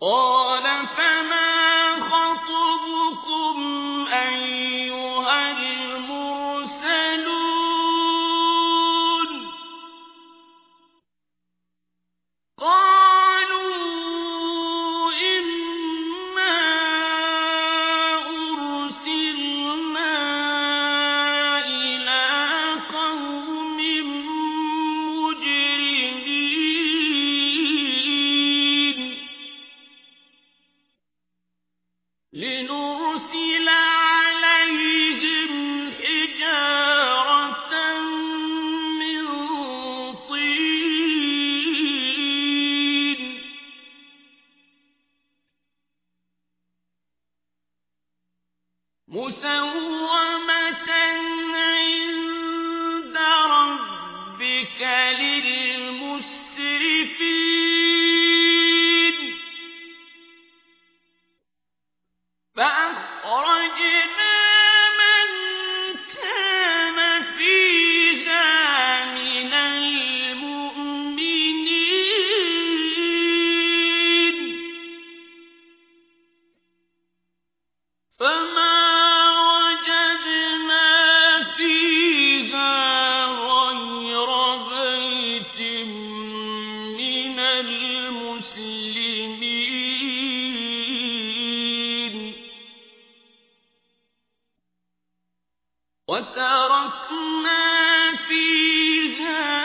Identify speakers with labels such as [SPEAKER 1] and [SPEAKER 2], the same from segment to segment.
[SPEAKER 1] قال فما مسومة عند ربك لي وتركنا فيها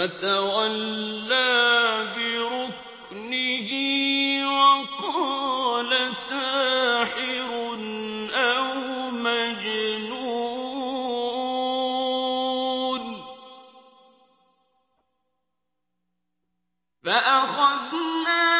[SPEAKER 1] فتولى بركنه وقال ساحر أو مجنون. فأخذناه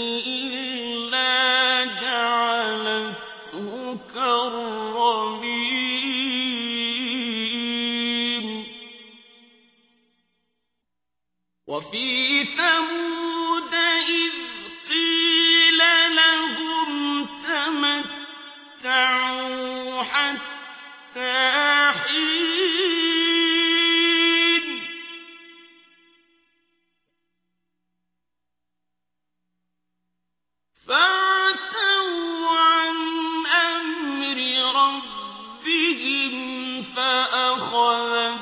[SPEAKER 1] وفي ثمود إذ قيل لهم تمتعوا حتى حين. عن أمر ربهم فأخذتهم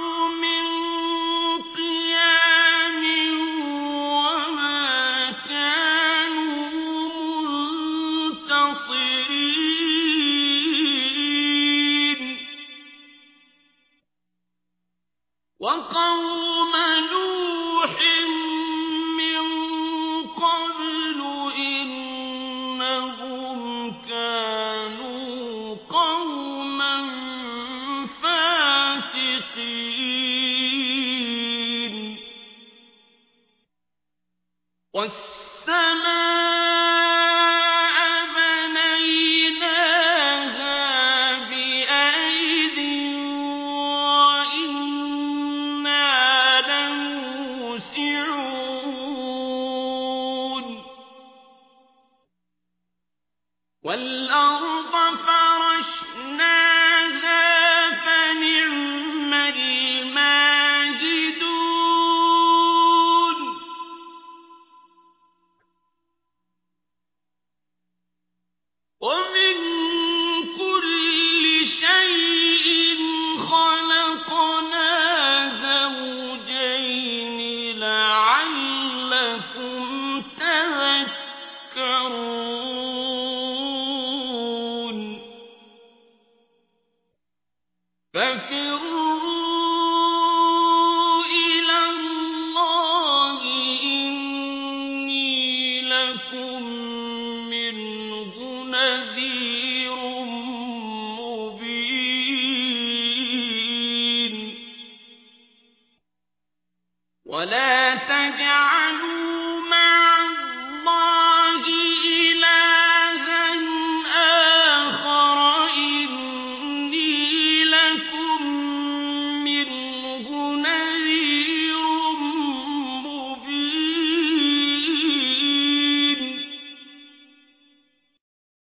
[SPEAKER 1] والسماء مبين ولا تجعلوا